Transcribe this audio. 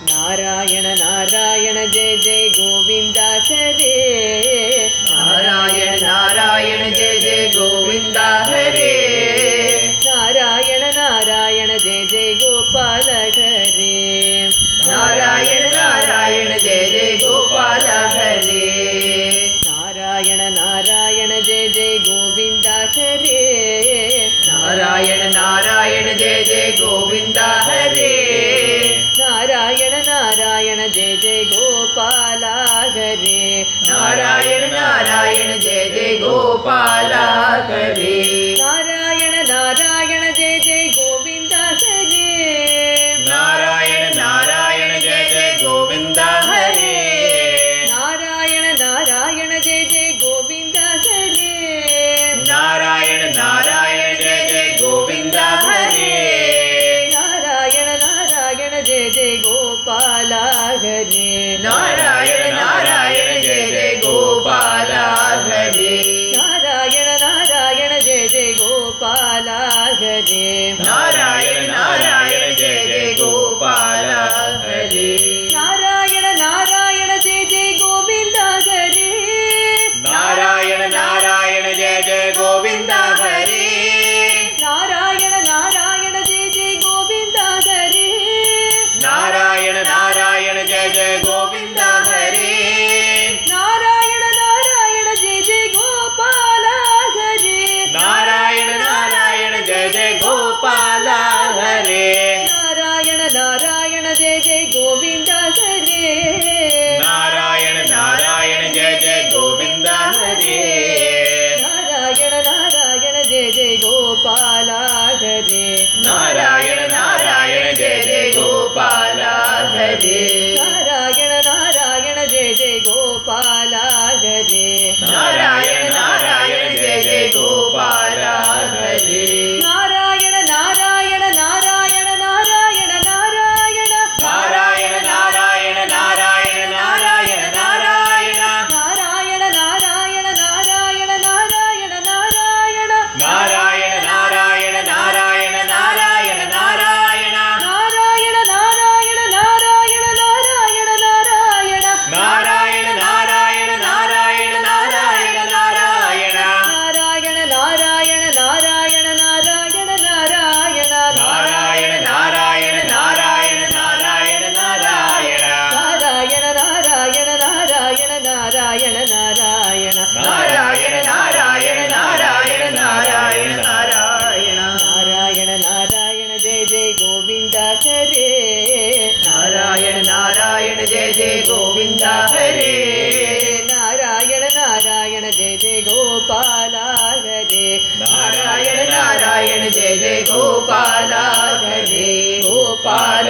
Narayana Narayana Jaya Jaya Govinda Hare Narayana Narayana Jaya Jaya Govinda Hare Narayana Narayana Jaya Jaya Gopala Hare Narayana Narayana Jaya Jaya Gopala Hare Narayan Narayan Jai Jai Govind Hare. Narayan Narayan Jai Jai Gopa Hare. Narayan Narayan Jai Jai Gopa Hare. Gopala Hari Narayana Narayana Jaya Jaya Gopala Hari Narayana Narayana Jaya Jaya Gopala Hari Narayana Narayana Gopala Narayan Govinda Hare Narayana Narayana Jaya Jaya Gopala Hare Narayana Narayana Jaya Jaya Gopala Hare Gopala